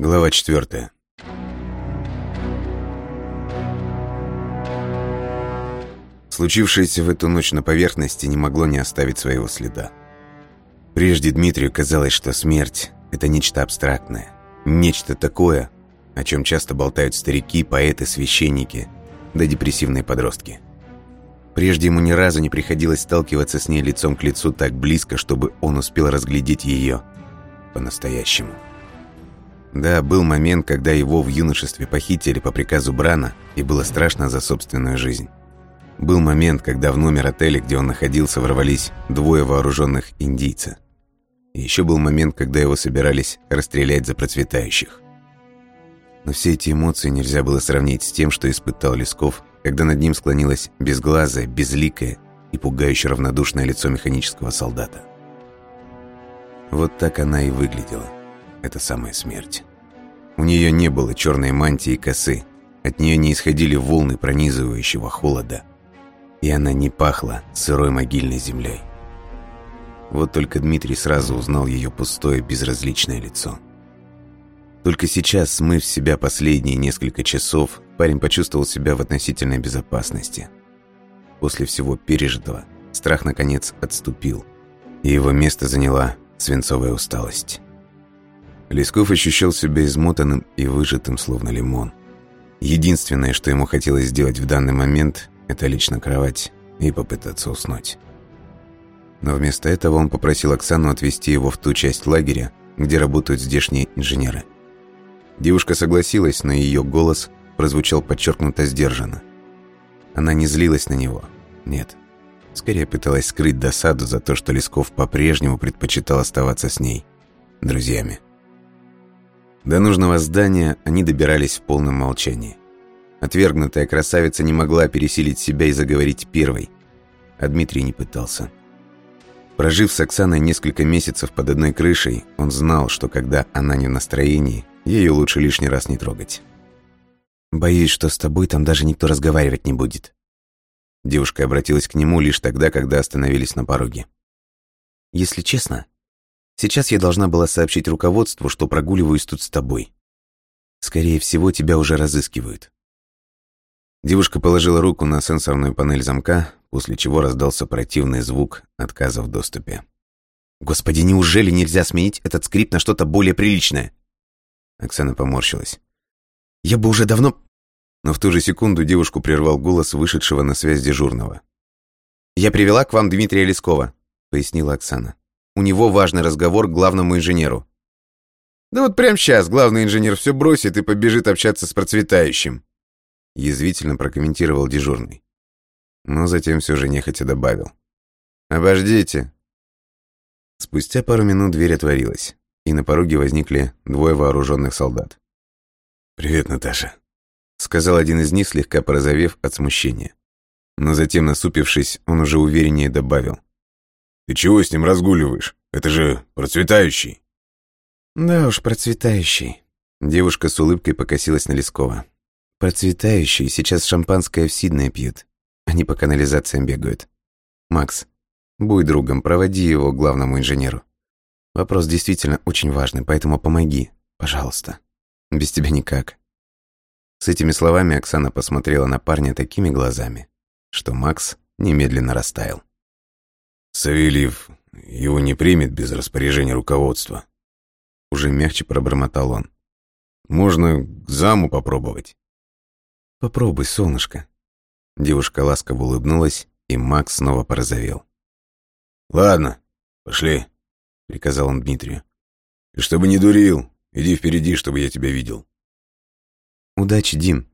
Глава четвертая. Случившееся в эту ночь на поверхности не могло не оставить своего следа. Прежде Дмитрию казалось, что смерть – это нечто абстрактное, нечто такое, о чем часто болтают старики, поэты, священники, да депрессивные подростки. Прежде ему ни разу не приходилось сталкиваться с ней лицом к лицу так близко, чтобы он успел разглядеть ее по-настоящему. Да, был момент, когда его в юношестве похитили по приказу Брана, и было страшно за собственную жизнь. Был момент, когда в номер отеля, где он находился, ворвались двое вооруженных индийца. И еще был момент, когда его собирались расстрелять за процветающих. Но все эти эмоции нельзя было сравнить с тем, что испытал Лесков, когда над ним склонилось безглазое, безликое и пугающе равнодушное лицо механического солдата. Вот так она и выглядела эта самая смерть. У нее не было черной мантии и косы, от нее не исходили волны пронизывающего холода, и она не пахла сырой могильной землей. Вот только Дмитрий сразу узнал ее пустое, безразличное лицо. Только сейчас, смыв себя последние несколько часов, парень почувствовал себя в относительной безопасности. После всего пережитого страх наконец отступил, и его место заняла свинцовая усталость. Лесков ощущал себя измотанным и выжатым, словно лимон. Единственное, что ему хотелось сделать в данный момент, это лечь на кровать и попытаться уснуть. Но вместо этого он попросил Оксану отвезти его в ту часть лагеря, где работают здешние инженеры. Девушка согласилась, но ее голос прозвучал подчеркнуто сдержанно. Она не злилась на него. Нет. Скорее пыталась скрыть досаду за то, что Лесков по-прежнему предпочитал оставаться с ней, друзьями. До нужного здания они добирались в полном молчании. Отвергнутая красавица не могла пересилить себя и заговорить первой, а Дмитрий не пытался. Прожив с Оксаной несколько месяцев под одной крышей, он знал, что когда она не в настроении, ее лучше лишний раз не трогать. «Боюсь, что с тобой там даже никто разговаривать не будет». Девушка обратилась к нему лишь тогда, когда остановились на пороге. «Если честно, Сейчас я должна была сообщить руководству, что прогуливаюсь тут с тобой. Скорее всего, тебя уже разыскивают». Девушка положила руку на сенсорную панель замка, после чего раздался противный звук отказа в доступе. «Господи, неужели нельзя сменить этот скрипт на что-то более приличное?» Оксана поморщилась. «Я бы уже давно...» Но в ту же секунду девушку прервал голос вышедшего на связь дежурного. «Я привела к вам Дмитрия Лескова», — пояснила Оксана. У него важный разговор к главному инженеру. Да вот прямо сейчас главный инженер все бросит и побежит общаться с процветающим. Язвительно прокомментировал дежурный. Но затем все же нехотя добавил. «Обождите». Спустя пару минут дверь отворилась, и на пороге возникли двое вооруженных солдат. «Привет, Наташа», — сказал один из них, слегка порозовев от смущения. Но затем, насупившись, он уже увереннее добавил. Ты чего с ним разгуливаешь? Это же процветающий». «Да уж, процветающий». Девушка с улыбкой покосилась на Лескова. «Процветающий сейчас шампанское в Сиднее пьют. Они по канализациям бегают. Макс, будь другом, проводи его к главному инженеру. Вопрос действительно очень важный, поэтому помоги, пожалуйста. Без тебя никак». С этими словами Оксана посмотрела на парня такими глазами, что Макс немедленно растаял. Савельев его не примет без распоряжения руководства. Уже мягче пробормотал он. Можно к заму попробовать. Попробуй, солнышко. Девушка ласково улыбнулась, и Макс снова порозовел. Ладно, пошли, приказал он Дмитрию. И чтобы не дурил, иди впереди, чтобы я тебя видел. Удачи, Дим,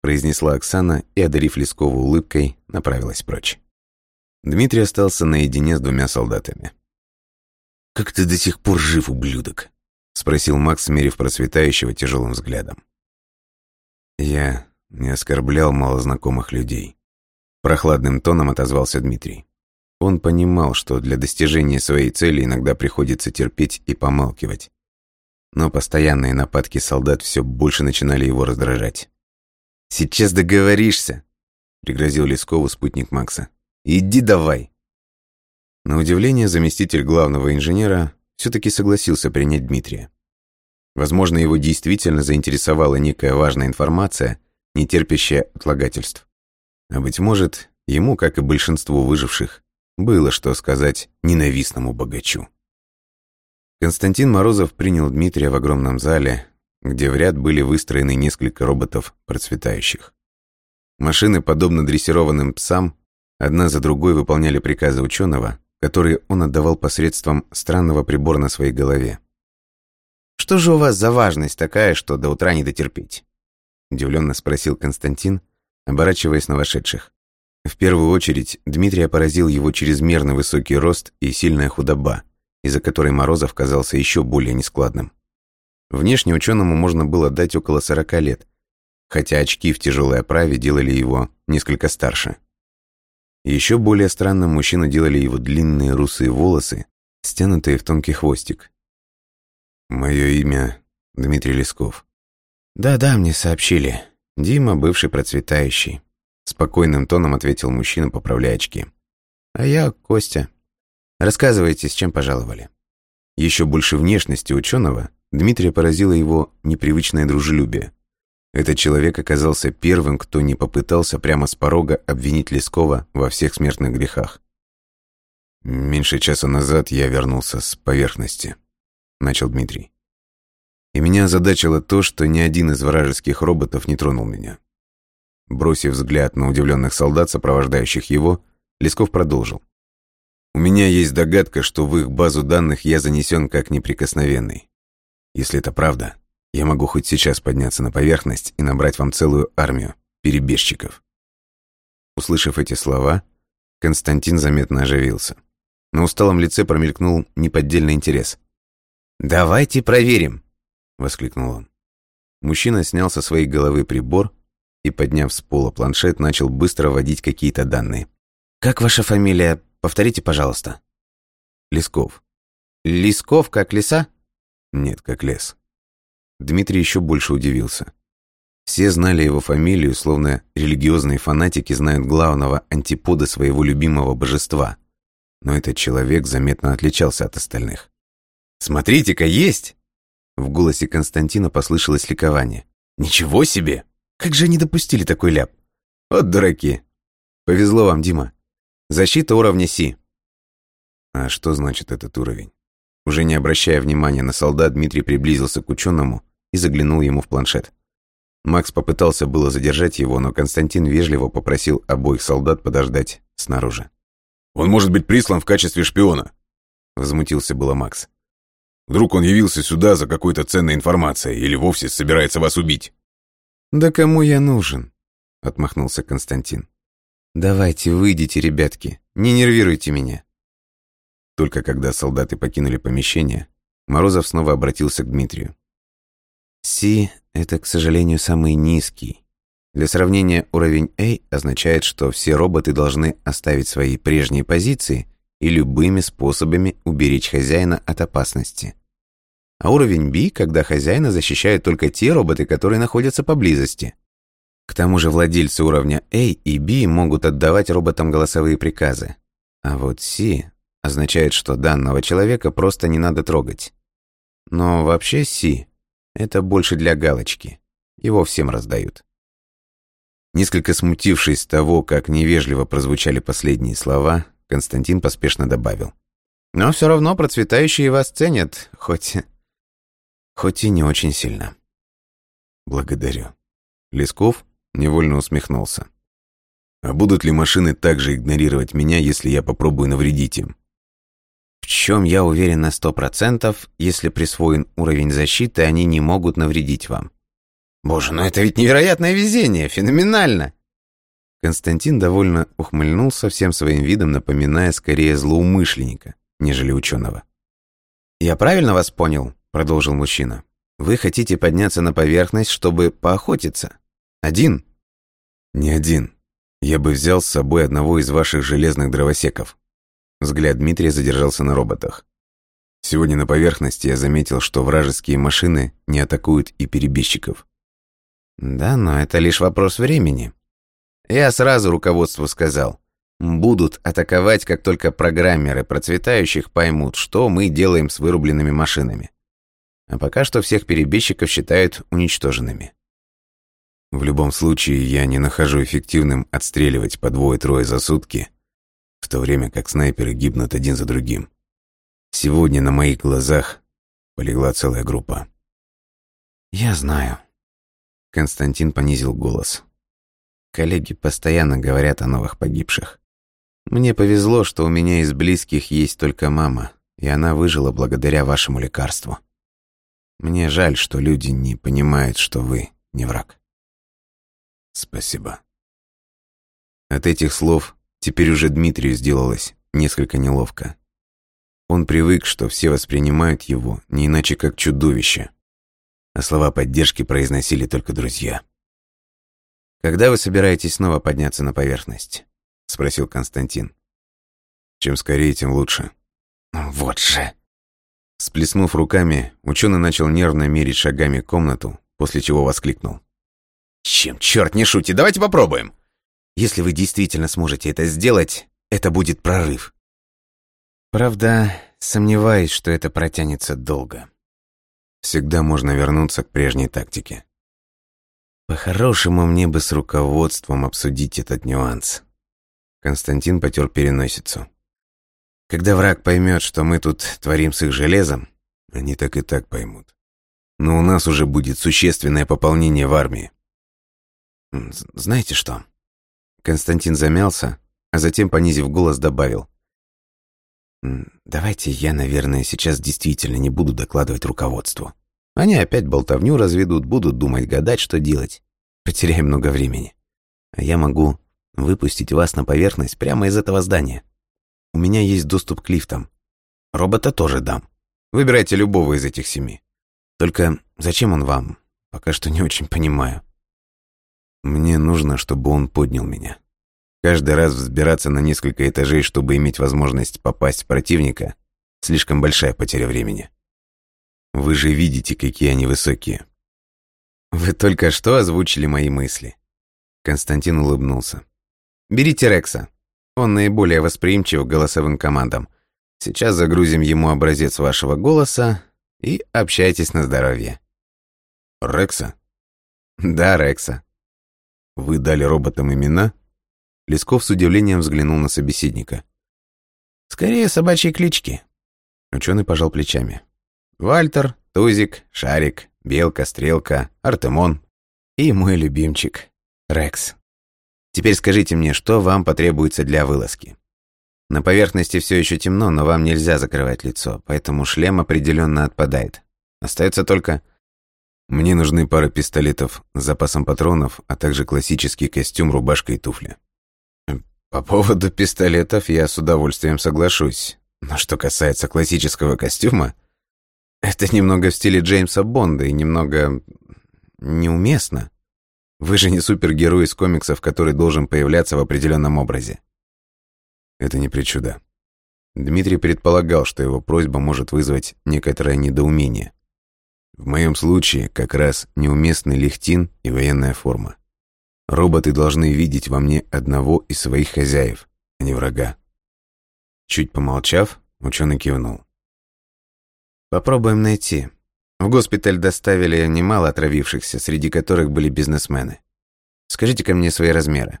произнесла Оксана и, одарив Лескову улыбкой, направилась прочь. Дмитрий остался наедине с двумя солдатами. «Как ты до сих пор жив, ублюдок?» — спросил Макс, смерив процветающего тяжелым взглядом. «Я не оскорблял малознакомых людей», — прохладным тоном отозвался Дмитрий. Он понимал, что для достижения своей цели иногда приходится терпеть и помалкивать. Но постоянные нападки солдат все больше начинали его раздражать. «Сейчас договоришься», — пригрозил Лескову спутник Макса. Иди давай!» На удивление заместитель главного инженера все-таки согласился принять Дмитрия. Возможно, его действительно заинтересовала некая важная информация, не терпящая отлагательств. А быть может, ему, как и большинству выживших, было что сказать ненавистному богачу. Константин Морозов принял Дмитрия в огромном зале, где в ряд были выстроены несколько роботов процветающих. Машины, подобно дрессированным псам, одна за другой выполняли приказы ученого, которые он отдавал посредством странного прибора на своей голове. «Что же у вас за важность такая, что до утра не дотерпеть?» Удивленно спросил Константин, оборачиваясь на вошедших. В первую очередь Дмитрия поразил его чрезмерно высокий рост и сильная худоба, из-за которой Морозов казался еще более нескладным. Внешне ученому можно было дать около 40 лет, хотя очки в тяжелой оправе делали его несколько старше. Еще более странным мужчину делали его длинные русые волосы, стянутые в тонкий хвостик. «Мое имя Дмитрий Лесков». «Да-да, мне сообщили. Дима, бывший процветающий», — спокойным тоном ответил мужчина, поправляя очки. «А я Костя. Рассказывайте, с чем пожаловали». Еще больше внешности ученого Дмитрия поразило его непривычное дружелюбие. Этот человек оказался первым, кто не попытался прямо с порога обвинить Лескова во всех смертных грехах. «Меньше часа назад я вернулся с поверхности», — начал Дмитрий. «И меня озадачило то, что ни один из вражеских роботов не тронул меня». Бросив взгляд на удивленных солдат, сопровождающих его, Лесков продолжил. «У меня есть догадка, что в их базу данных я занесен как неприкосновенный. Если это правда, я могу хоть сейчас подняться на поверхность и набрать вам целую армию перебежчиков. Услышав эти слова, Константин заметно оживился. На усталом лице промелькнул неподдельный интерес. «Давайте проверим!» — воскликнул он. Мужчина снял со своей головы прибор и, подняв с пола планшет, начал быстро вводить какие-то данные. «Как ваша фамилия? Повторите, пожалуйста». «Лесков». «Лесков, как леса?» «Нет, как лес». Дмитрий еще больше удивился. Все знали его фамилию, словно религиозные фанатики знают главного антипода своего любимого божества. Но этот человек заметно отличался от остальных. «Смотрите-ка, есть!» В голосе Константина послышалось ликование. «Ничего себе! Как же они допустили такой ляп? Вот дураки! Повезло вам, Дима. Защита уровня Си». А что значит этот уровень? Уже не обращая внимания на солдат, Дмитрий приблизился к ученому и заглянул ему в планшет. Макс попытался было задержать его, но Константин вежливо попросил обоих солдат подождать снаружи. «Он может быть прислан в качестве шпиона», — возмутился было Макс. «Вдруг он явился сюда за какой-то ценной информацией или вовсе собирается вас убить?» «Да кому я нужен?» — отмахнулся Константин. «Давайте, выйдите, ребятки, не нервируйте меня». Только когда солдаты покинули помещение, Морозов снова обратился к Дмитрию. Си — это, к сожалению, самый низкий. Для сравнения, уровень A означает, что все роботы должны оставить свои прежние позиции и любыми способами уберечь хозяина от опасности. А уровень B, когда хозяина защищают только те роботы, которые находятся поблизости. К тому же владельцы уровня A и B могут отдавать роботам голосовые приказы. А вот C означает, что данного человека просто не надо трогать. Но вообще C это больше для галочки. Его всем раздают. Несколько смутившись того, как невежливо прозвучали последние слова, Константин поспешно добавил. «Но все равно процветающие вас ценят, хоть... хоть и не очень сильно». «Благодарю». Лесков невольно усмехнулся. «А будут ли машины также игнорировать меня, если я попробую навредить им?» Чем я уверен на сто процентов, если присвоен уровень защиты, они не могут навредить вам. Боже, ну это ведь невероятное везение, феноменально! Константин довольно ухмыльнулся всем своим видом, напоминая скорее злоумышленника, нежели ученого. «Я правильно вас понял?» — продолжил мужчина. «Вы хотите подняться на поверхность, чтобы поохотиться? Один?» «Не один. Я бы взял с собой одного из ваших железных дровосеков», Взгляд Дмитрия задержался на роботах. Сегодня на поверхности я заметил, что вражеские машины не атакуют и перебежчиков. Да, но это лишь вопрос времени. Я сразу руководству сказал. Будут атаковать, как только программеры процветающих поймут, что мы делаем с вырубленными машинами. А пока что всех перебежчиков считают уничтоженными. В любом случае, я не нахожу эффективным отстреливать по двое-трое за сутки, то время как снайперы гибнут один за другим. Сегодня на моих глазах полегла целая группа. «Я знаю». Константин понизил голос. Коллеги постоянно говорят о новых погибших. Мне повезло, что у меня из близких есть только мама, и она выжила благодаря вашему лекарству. Мне жаль, что люди не понимают, что вы не враг. Спасибо. От этих слов теперь уже Дмитрию сделалось несколько неловко. Он привык, что все воспринимают его не иначе как чудовище, а слова поддержки произносили только друзья. «Когда вы собираетесь снова подняться на поверхность?» — спросил Константин. «Чем скорее, тем лучше». «Вот же!» Сплеснув руками, ученый начал нервно мерить шагами комнату, после чего воскликнул. Чем черт не шутит, давайте попробуем. Если вы действительно сможете это сделать, это будет прорыв. Правда, сомневаюсь, что это протянется долго. Всегда можно вернуться к прежней тактике. По-хорошему, мне бы с руководством обсудить этот нюанс. Константин потер переносицу. Когда враг поймет, что мы тут творим с их железом, они так и так поймут. Но у нас уже будет существенное пополнение в армии. «Знаете что?» Константин замялся, а затем, понизив голос, добавил. «Давайте я, наверное, сейчас действительно не буду докладывать руководству. Они опять болтовню разведут, будут думать, гадать, что делать. Потеряем много времени. А я могу выпустить вас на поверхность прямо из этого здания. У меня есть доступ к лифтам. Робота тоже дам. Выбирайте любого из этих семи. Только зачем он вам? Пока что не очень понимаю». Мне нужно, чтобы он поднял меня. Каждый раз взбираться на несколько этажей, чтобы иметь возможность попасть в противника, слишком большая потеря времени. Вы же видите, какие они высокие. Вы только что озвучили мои мысли. Константин улыбнулся. Берите Рекса. Он наиболее восприимчив к голосовым командам. Сейчас загрузим ему образец вашего голоса и общайтесь на здоровье. Рекса? Да, Рекса. «Вы дали роботам имена?» Лесков с удивлением взглянул на собеседника. «Скорее собачьи клички». Ученый пожал плечами. «Вальтер, Тузик, Шарик, Белка, Стрелка, Артемон и мой любимчик, Рекс. Теперь скажите мне, что вам потребуется для вылазки?» На поверхности все еще темно, но вам нельзя закрывать лицо, поэтому шлем определенно отпадает. Остается только мне нужны пара пистолетов с запасом патронов, а также классический костюм, рубашка и туфли. По поводу пистолетов я с удовольствием соглашусь. Но что касается классического костюма, это немного в стиле Джеймса Бонда и немного неуместно. Вы же не супергерой из комиксов, который должен появляться в определенном образе. Это не причуда. Дмитрий предполагал, что его просьба может вызвать некоторое недоумение. В моем случае как раз неуместный лихтин и военная форма. Роботы должны видеть во мне одного из своих хозяев, а не врага. Чуть помолчав, ученый кивнул. Попробуем найти. В госпиталь доставили немало отравившихся, среди которых были бизнесмены. Скажите-ка мне свои размеры.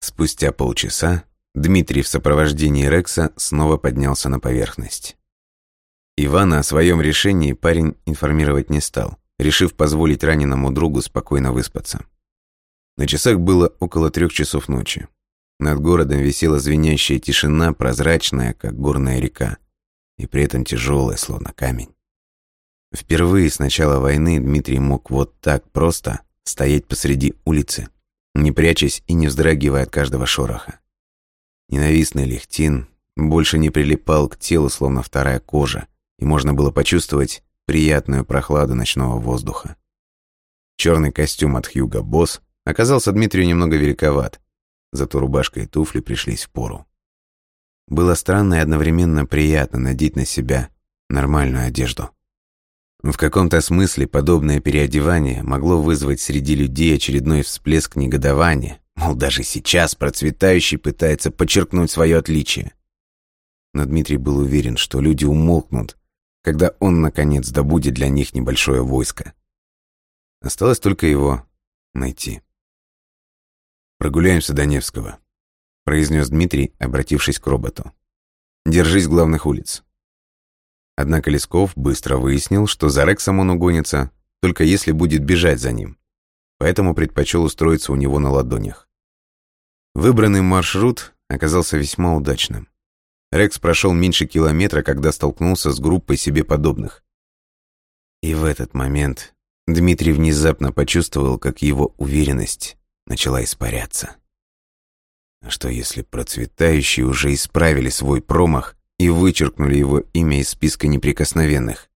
Спустя полчаса Дмитрий в сопровождении Рекса снова поднялся на поверхность. Ивана о своем решении парень информировать не стал, решив позволить раненому другу спокойно выспаться. На часах было около трех часов ночи. Над городом висела звенящая тишина, прозрачная, как горная река, и при этом тяжелая, словно камень. Впервые с начала войны Дмитрий мог вот так просто стоять посреди улицы, не прячась и не вздрагивая от каждого шороха. Ненавистный лихтин больше не прилипал к телу, словно вторая кожа, и можно было почувствовать приятную прохладу ночного воздуха. Черный костюм от Хьюга Босс оказался Дмитрию немного великоват, зато рубашка и туфли пришлись в пору. Было странно и одновременно приятно надеть на себя нормальную одежду. В каком-то смысле подобное переодевание могло вызвать среди людей очередной всплеск негодования, мол, даже сейчас процветающий пытается подчеркнуть свое отличие. Но Дмитрий был уверен, что люди умолкнут, когда он, наконец, добудет для них небольшое войско. Осталось только его найти. «Прогуляемся до Невского», — произнес Дмитрий, обратившись к роботу. «Держись главных улиц». Однако Лесков быстро выяснил, что за Рексом он угонится, только если будет бежать за ним, поэтому предпочел устроиться у него на ладонях. Выбранный маршрут оказался весьма удачным. Рекс прошел меньше километра, когда столкнулся с группой себе подобных. И в этот момент Дмитрий внезапно почувствовал, как его уверенность начала испаряться. А что если процветающие уже исправили свой промах и вычеркнули его имя из списка неприкосновенных?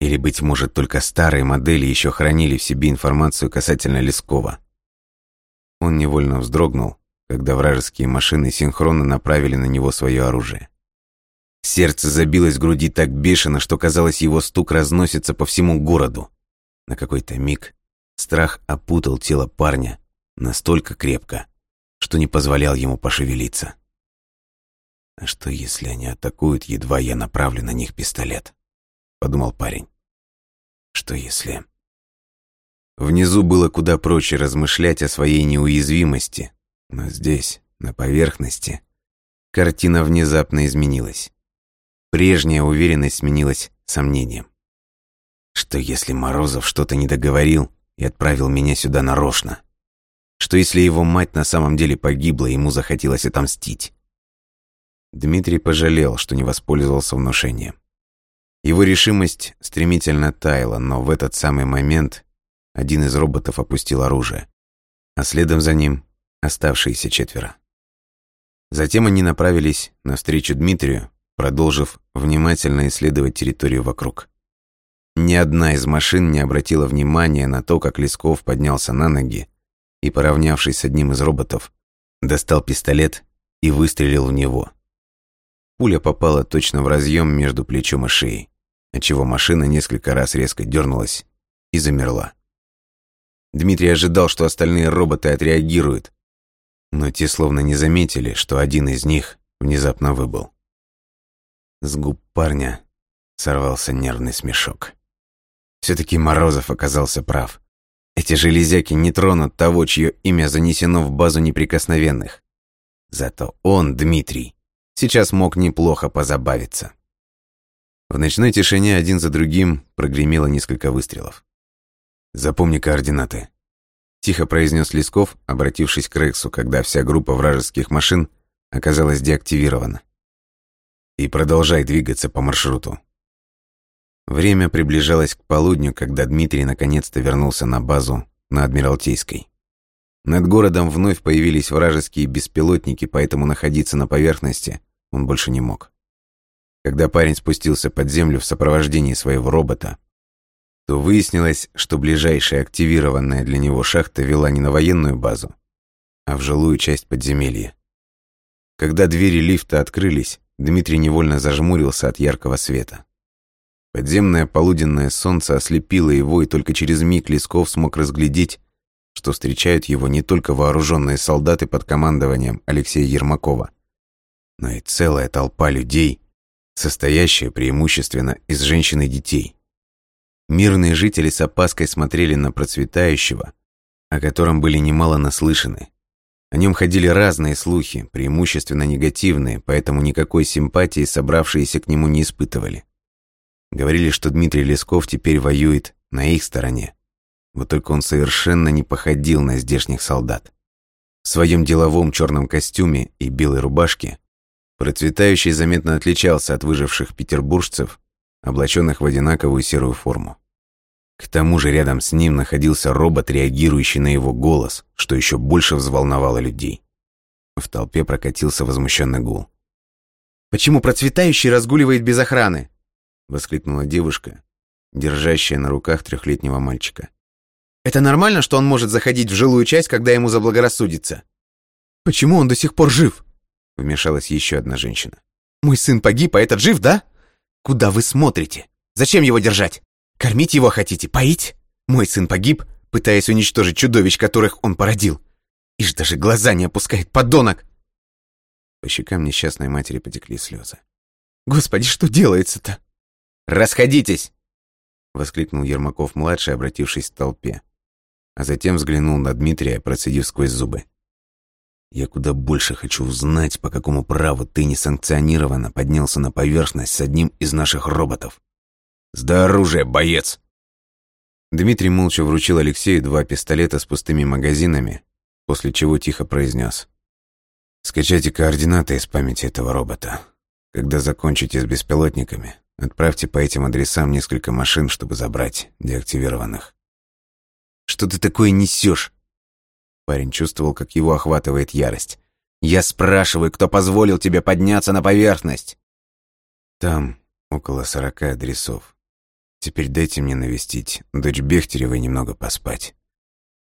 Или, быть может, только старые модели еще хранили в себе информацию касательно Лескова? Он невольно вздрогнул, когда вражеские машины синхронно направили на него свое оружие. Сердце забилось в груди так бешено, что казалось, его стук разносится по всему городу. На какой-то миг страх опутал тело парня настолько крепко, что не позволял ему пошевелиться. «А что, если они атакуют, едва я направлю на них пистолет?» — подумал парень. «Что если...» Внизу было куда проще размышлять о своей неуязвимости, но здесь, на поверхности, картина внезапно изменилась. Прежняя уверенность сменилась сомнением. Что если Морозов что-то не договорил и отправил меня сюда нарочно? Что если его мать на самом деле погибла, и ему захотелось отомстить? Дмитрий пожалел, что не воспользовался внушением. Его решимость стремительно таяла, но в этот самый момент один из роботов опустил оружие, а следом за ним оставшиеся четверо. Затем они направились навстречу Дмитрию, продолжив внимательно исследовать территорию вокруг. Ни одна из машин не обратила внимания на то, как Лесков поднялся на ноги и, поравнявшись с одним из роботов, достал пистолет и выстрелил в него. Пуля попала точно в разъем между плечом и шеей, отчего машина несколько раз резко дернулась и замерла. Дмитрий ожидал, что остальные роботы отреагируют, но те словно не заметили, что один из них внезапно выбыл. С губ парня сорвался нервный смешок. Все-таки Морозов оказался прав. Эти железяки не тронут того, чье имя занесено в базу неприкосновенных. Зато он, Дмитрий, сейчас мог неплохо позабавиться. В ночной тишине один за другим прогремело несколько выстрелов. «Запомни координаты», Тихо произнес Лесков, обратившись к Рексу, когда вся группа вражеских машин оказалась деактивирована. И продолжай двигаться по маршруту. Время приближалось к полудню, когда Дмитрий наконец-то вернулся на базу на Адмиралтейской. Над городом вновь появились вражеские беспилотники, поэтому находиться на поверхности он больше не мог. Когда парень спустился под землю в сопровождении своего робота, то выяснилось, что ближайшая активированная для него шахта вела не на военную базу, а в жилую часть подземелья. Когда двери лифта открылись, Дмитрий невольно зажмурился от яркого света. Подземное полуденное солнце ослепило его, и только через миг Лесков смог разглядеть, что встречают его не только вооруженные солдаты под командованием Алексея Ермакова, но и целая толпа людей, состоящая преимущественно из женщин и детей. Мирные жители с опаской смотрели на процветающего, о котором были немало наслышаны. О нем ходили разные слухи, преимущественно негативные, поэтому никакой симпатии собравшиеся к нему не испытывали. Говорили, что Дмитрий Лесков теперь воюет на их стороне. Вот только он совершенно не походил на здешних солдат. В своем деловом черном костюме и белой рубашке процветающий заметно отличался от выживших петербуржцев облаченных в одинаковую серую форму. К тому же рядом с ним находился робот, реагирующий на его голос, что еще больше взволновало людей. В толпе прокатился возмущенный гул. «Почему процветающий разгуливает без охраны?» — воскликнула девушка, держащая на руках трехлетнего мальчика. «Это нормально, что он может заходить в жилую часть, когда ему заблагорассудится?» «Почему он до сих пор жив?» — вмешалась еще одна женщина. «Мой сын погиб, а этот жив, да?» Куда вы смотрите? Зачем его держать? Кормить его хотите? Поить? Мой сын погиб, пытаясь уничтожить чудовищ, которых он породил. Ишь, даже глаза не опускает, подонок!» По щекам несчастной матери потекли слезы. «Господи, что делается-то?» Расходитесь!» Воскликнул Ермаков-младший, обратившись к толпе. А затем взглянул на Дмитрия, процедив сквозь зубы. «Я куда больше хочу узнать, по какому праву ты несанкционированно поднялся на поверхность с одним из наших роботов. Сдай оружие, боец!» Дмитрий молча вручил Алексею два пистолета с пустыми магазинами, после чего тихо произнес. «Скачайте координаты из памяти этого робота. Когда закончите с беспилотниками, отправьте по этим адресам несколько машин, чтобы забрать деактивированных». «Что ты такое несешь? Парень чувствовал, как его охватывает ярость. «Я спрашиваю, кто позволил тебе подняться на поверхность?» «Там около сорока адресов. Теперь дайте мне навестить дочь Бехтерева и немного поспать.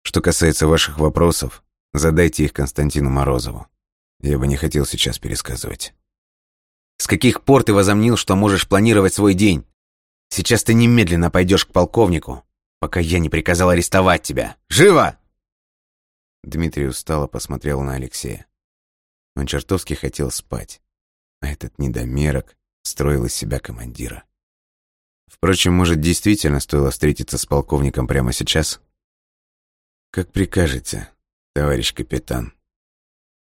Что касается ваших вопросов, задайте их Константину Морозову. Я бы не хотел сейчас пересказывать. С каких пор ты возомнил, что можешь планировать свой день? Сейчас ты немедленно пойдешь к полковнику, пока я не приказал арестовать тебя. Живо!» Дмитрий устало посмотрел на Алексея. Он чертовски хотел спать, а этот недомерок строил из себя командира. Впрочем, может, действительно стоило встретиться с полковником прямо сейчас? «Как прикажете, товарищ капитан».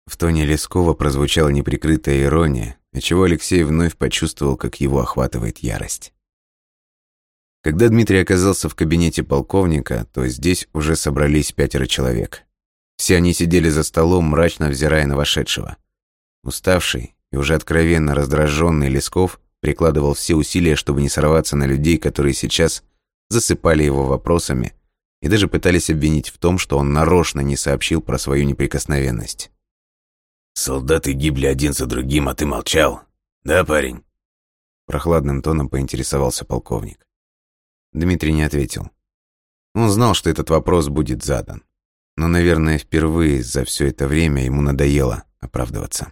В тоне Лескова прозвучала неприкрытая ирония, отчего Алексей вновь почувствовал, как его охватывает ярость. Когда Дмитрий оказался в кабинете полковника, то здесь уже собрались пятеро человек. Все они сидели за столом, мрачно взирая на вошедшего. Уставший и уже откровенно раздраженный Лесков прикладывал все усилия, чтобы не сорваться на людей, которые сейчас засыпали его вопросами и даже пытались обвинить в том, что он нарочно не сообщил про свою неприкосновенность. «Солдаты гибли один за другим, а ты молчал. Да, парень?» Прохладным тоном поинтересовался полковник. Дмитрий не ответил. Он знал, что этот вопрос будет задан. Но, наверное, впервые за все это время ему надоело оправдываться.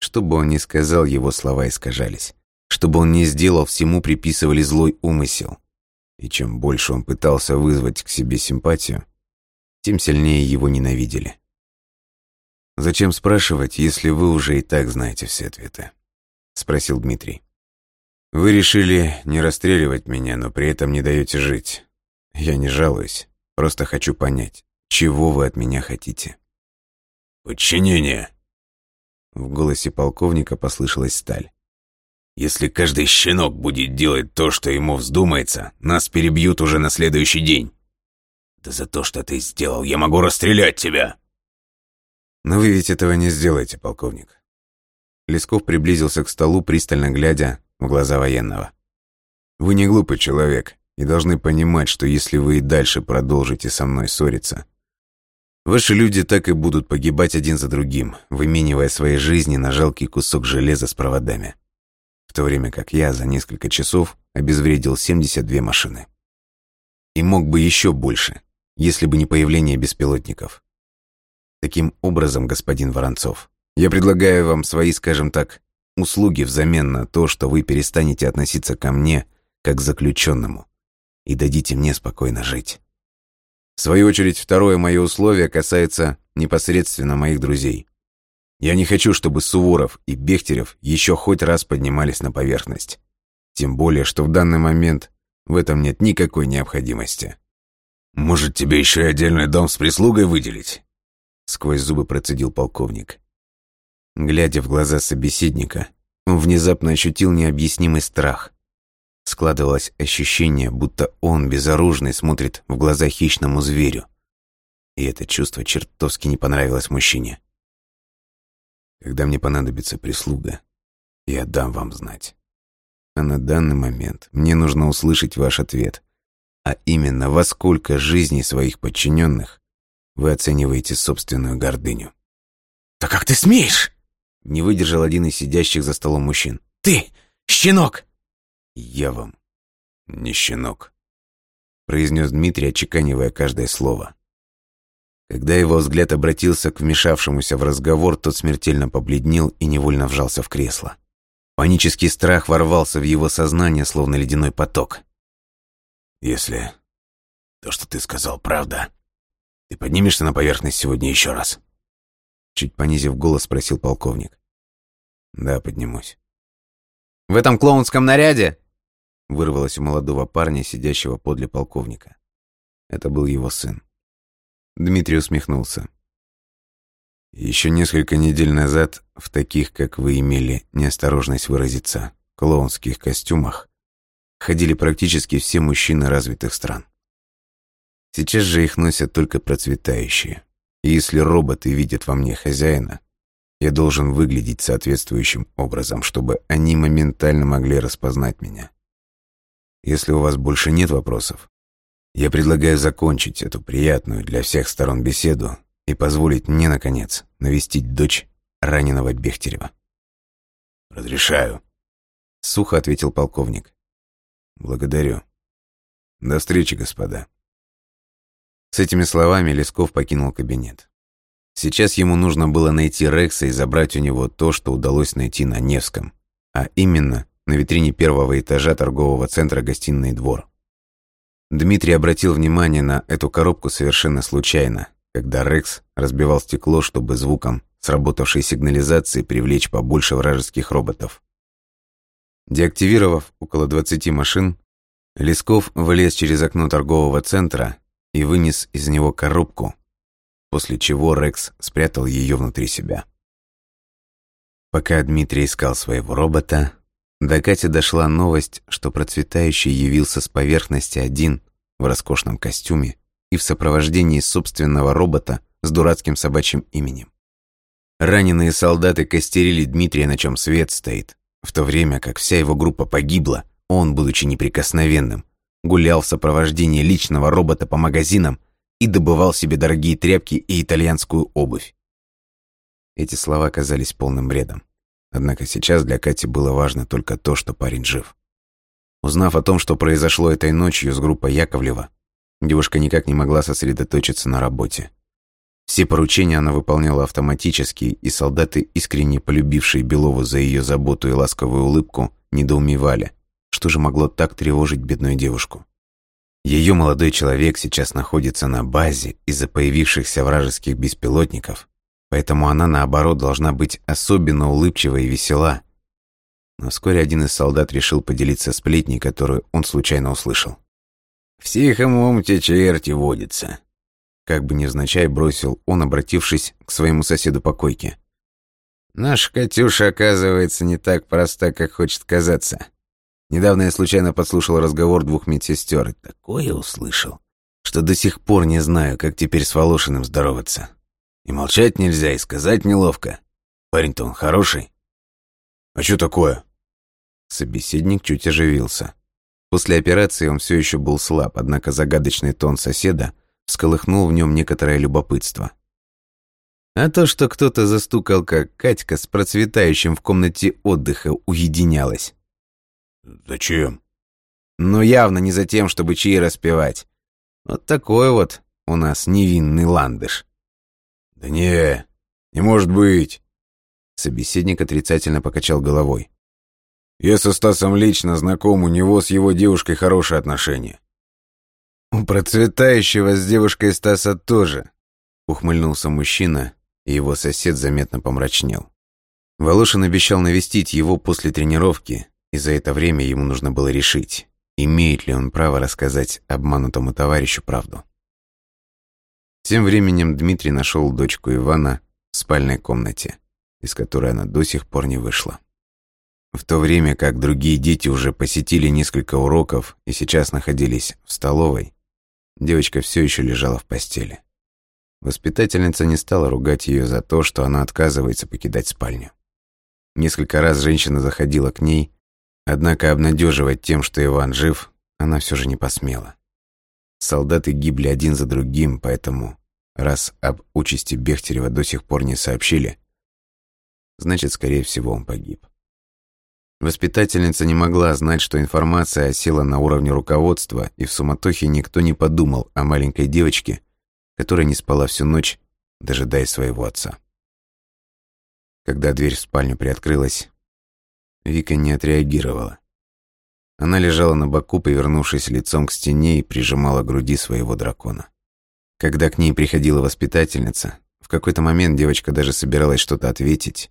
Что бы он ни сказал, его слова искажались. Что бы он ни сделал, всему приписывали злой умысел. И чем больше он пытался вызвать к себе симпатию, тем сильнее его ненавидели. «Зачем спрашивать, если вы уже и так знаете все ответы?» — спросил Дмитрий. «Вы решили не расстреливать меня, но при этом не даете жить. Я не жалуюсь, просто хочу понять, чего вы от меня хотите?» «Подчинение», в голосе полковника послышалась сталь. «Если каждый щенок будет делать то, что ему вздумается, нас перебьют уже на следующий день. Да за то, что ты сделал, я могу расстрелять тебя!» «Но вы ведь этого не сделаете, полковник». Лесков приблизился к столу, пристально глядя в глаза военного. «Вы не глупый человек и должны понимать, что если вы и дальше продолжите со мной ссориться, Ваши люди так и будут погибать один за другим, выменивая свои жизни на жалкий кусок железа с проводами. В то время как я за несколько часов обезвредил 72 машины. И мог бы еще больше, если бы не появление беспилотников. Таким образом, господин Воронцов, я предлагаю вам свои, скажем так, услуги взамен на то, что вы перестанете относиться ко мне как к заключенному и дадите мне спокойно жить. В свою очередь, второе мое условие касается непосредственно моих друзей. Я не хочу, чтобы Суворов и Бехтерев еще хоть раз поднимались на поверхность. Тем более, что в данный момент в этом нет никакой необходимости. «Может, тебе еще и отдельный дом с прислугой выделить?» Сквозь зубы процедил полковник. Глядя в глаза собеседника, он внезапно ощутил необъяснимый страх. Складывалось ощущение, будто он, безоружный, смотрит в глаза хищному зверю. И это чувство чертовски не понравилось мужчине. Когда мне понадобится прислуга, я дам вам знать. А на данный момент мне нужно услышать ваш ответ. А именно, во сколько жизней своих подчиненных вы оцениваете собственную гордыню. «Да как ты смеешь?» Не выдержал один из сидящих за столом мужчин. «Ты, щенок, «Я вам не щенок», — произнес Дмитрий, отчеканивая каждое слово. Когда его взгляд обратился к вмешавшемуся в разговор, тот смертельно побледнел и невольно вжался в кресло. Панический страх ворвался в его сознание, словно ледяной поток. «Если то, что ты сказал, правда, ты поднимешься на поверхность сегодня еще раз?» Чуть понизив голос, спросил полковник. «Да, поднимусь». «В этом клоунском наряде?» Вырвалось у молодого парня, сидящего подле полковника. Это был его сын. Дмитрий усмехнулся. Еще несколько недель назад в таких, как вы имели неосторожность выразиться, клоунских костюмах ходили практически все мужчины развитых стран. Сейчас же их носят только процветающие. И если роботы видят во мне хозяина, я должен выглядеть соответствующим образом, чтобы они моментально могли распознать меня. Если у вас больше нет вопросов, я предлагаю закончить эту приятную для всех сторон беседу и позволить мне, наконец, навестить дочь раненого Бехтерева. «Разрешаю», — сухо ответил полковник. «Благодарю. До встречи, господа». С этими словами Лесков покинул кабинет. Сейчас ему нужно было найти Рекса и забрать у него то, что удалось найти на Невском, а именно на витрине первого этажа торгового центра «Гостиный двор». Дмитрий обратил внимание на эту коробку совершенно случайно, когда Рекс разбивал стекло, чтобы звуком сработавшей сигнализации привлечь побольше вражеских роботов. Деактивировав около 20 машин, Лесков вылез через окно торгового центра и вынес из него коробку, после чего Рекс спрятал ее внутри себя. Пока Дмитрий искал своего робота, до Кати дошла новость, что процветающий явился с поверхности один в роскошном костюме и в сопровождении собственного робота с дурацким собачьим именем. Раненые солдаты костерили Дмитрия, на чем свет стоит, в то время как вся его группа погибла, он, будучи неприкосновенным, гулял в сопровождении личного робота по магазинам и добывал себе дорогие тряпки и итальянскую обувь. Эти слова казались полным бредом. Однако сейчас для Кати было важно только то, что парень жив. Узнав о том, что произошло этой ночью с группой Яковлева, девушка никак не могла сосредоточиться на работе. Все поручения она выполняла автоматически, и солдаты, искренне полюбившие Белову за ее заботу и ласковую улыбку, недоумевали, что же могло так тревожить бедную девушку. Ее молодой человек сейчас находится на базе из-за появившихся вражеских беспилотников, поэтому она, наоборот, должна быть особенно улыбчива и весела. Но вскоре один из солдат решил поделиться сплетней, которую он случайно услышал. «В сихом омуте черти водятся», как бы невзначай бросил он, обратившись к своему соседу по койке. «Наша Катюша, оказывается, не так проста, как хочет казаться. Недавно я случайно подслушал разговор двух медсестер и такое услышал, что до сих пор не знаю, как теперь с Волошиным здороваться. И молчать нельзя, и сказать неловко. Парень-то он хороший. А что такое? Собеседник чуть оживился. После операции он все еще был слаб, однако загадочный тон соседа всколыхнул в нем некоторое любопытство. А то, что кто-то застукал, как Катька с процветающим в комнате отдыха уединялась. «Зачем?» «Ну, явно не за тем, чтобы чаи распевать. Вот такой вот у нас невинный ландыш». «Да не, не может быть!» Собеседник отрицательно покачал головой. «Я со Стасом лично знаком, у него с его девушкой хорошие отношения». «У процветающего с девушкой Стаса тоже», — ухмыльнулся мужчина, и его сосед заметно помрачнел. Волошин обещал навестить его после тренировки, и за это время ему нужно было решить, имеет ли он право рассказать обманутому товарищу правду. Тем временем Дмитрий нашел дочку Ивана в спальной комнате, из которой она до сих пор не вышла. В то время как другие дети уже посетили несколько уроков и сейчас находились в столовой, девочка все еще лежала в постели. Воспитательница не стала ругать ее за то, что она отказывается покидать спальню. Несколько раз женщина заходила к ней, однако обнадеживать тем, что Иван жив, она все же не посмела. Солдаты гибли один за другим, поэтому, раз об участи Бехтерева до сих пор не сообщили, значит, скорее всего, он погиб. Воспитательница не могла знать, что информация осела на уровне руководства, и в суматохе никто не подумал о маленькой девочке, которая не спала всю ночь, дожидаясь своего отца. Когда дверь в спальню приоткрылась, Вика не отреагировала. Она лежала на боку, повернувшись лицом к стене и прижимала к груди своего дракона. Когда к ней приходила воспитательница, в какой-то момент девочка даже собиралась что-то ответить,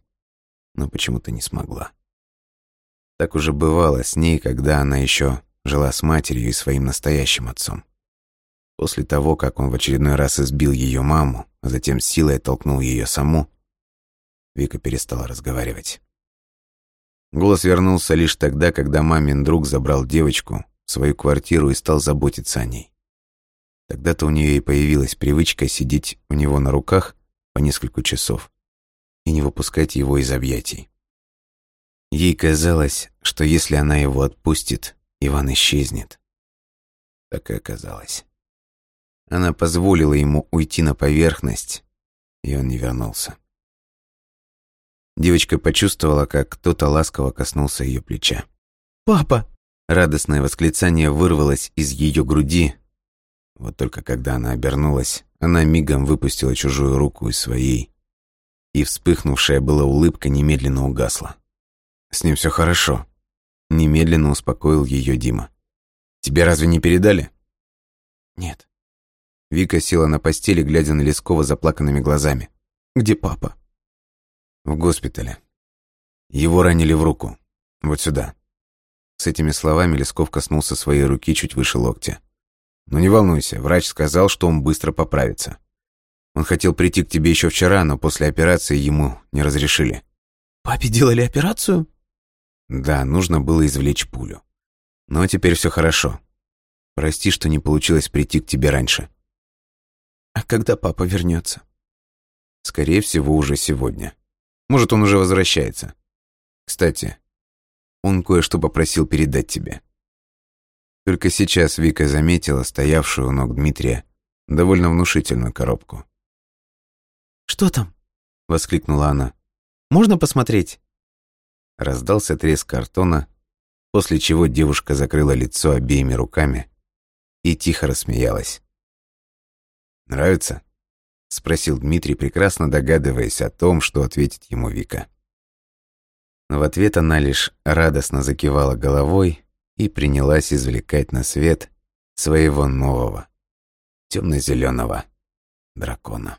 но почему-то не смогла. Так уже бывало с ней, когда она еще жила с матерью и своим настоящим отцом. После того, как он в очередной раз избил ее маму, а затем силой толкнул ее саму, Вика перестала разговаривать. Голос вернулся лишь тогда, когда мамин друг забрал девочку в свою квартиру и стал заботиться о ней. Тогда-то у нее и появилась привычка сидеть у него на руках по несколько часов и не выпускать его из объятий. Ей казалось, что если она его отпустит, Иван исчезнет. Так и оказалось. Она позволила ему уйти на поверхность, и он не вернулся. Девочка почувствовала, как кто-то ласково коснулся ее плеча. «Папа!» Радостное восклицание вырвалось из ее груди. Вот только когда она обернулась, она мигом выпустила чужую руку из своей, и вспыхнувшая была улыбка немедленно угасла. «С ним все хорошо», — немедленно успокоил ее Дима. «Тебе разве не передали?» «Нет». Вика села на постели, глядя на Лескова заплаканными глазами. «Где папа?» «В госпитале. Его ранили в руку. Вот сюда». С этими словами Лесков коснулся своей руки чуть выше локтя. «Но не волнуйся, врач сказал, что он быстро поправится. Он хотел прийти к тебе еще вчера, но после операции ему не разрешили». «Папе делали операцию?» «Да, нужно было извлечь пулю. Но теперь все хорошо. Прости, что не получилось прийти к тебе раньше». «А когда папа вернется? «Скорее всего, уже сегодня. Может, он уже возвращается. Кстати, он кое-что попросил передать тебе». Только сейчас Вика заметила стоявшую у ног Дмитрия довольно внушительную коробку. «Что там?» — воскликнула она. «Можно посмотреть?» Раздался треск картона, после чего девушка закрыла лицо обеими руками и тихо рассмеялась. «Нравится?» — спросил Дмитрий, прекрасно догадываясь о том, что ответит ему Вика. Но в ответ она лишь радостно закивала головой и принялась извлекать на свет своего нового темно-зеленого дракона.